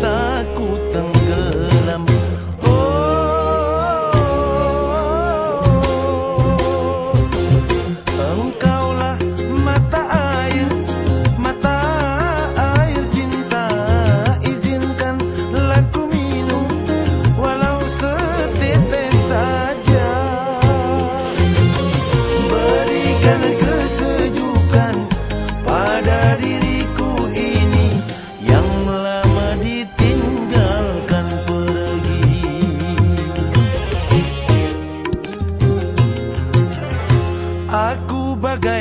的孤单。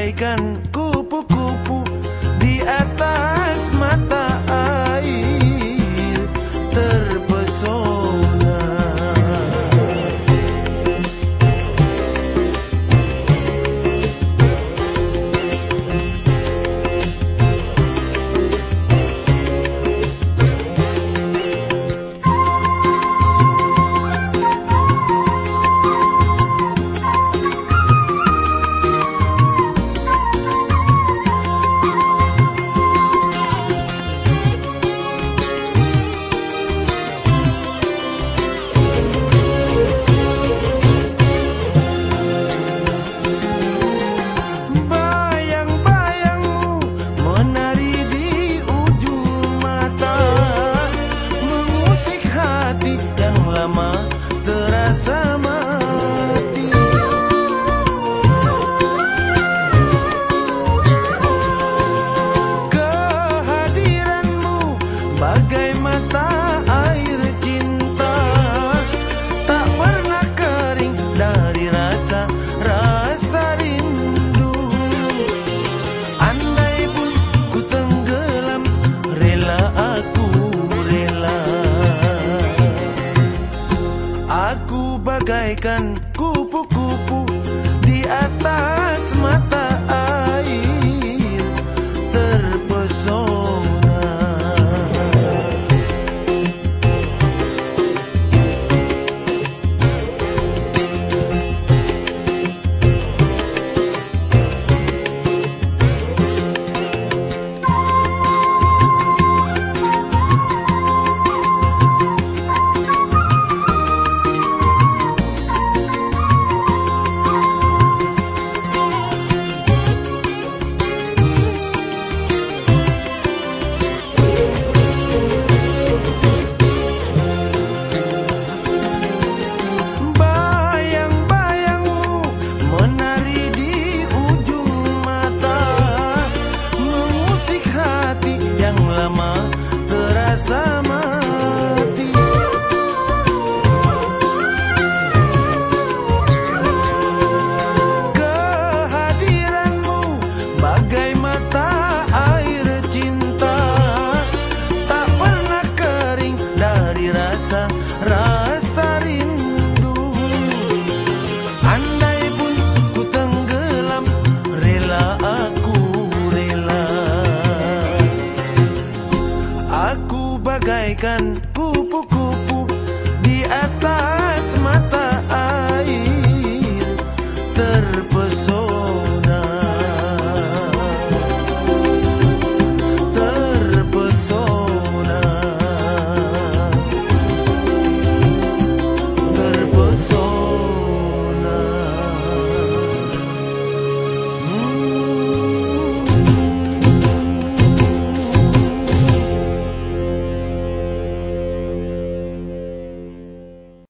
Bagaikan kupu-kupu di atas mata bagaikan kupu-kupu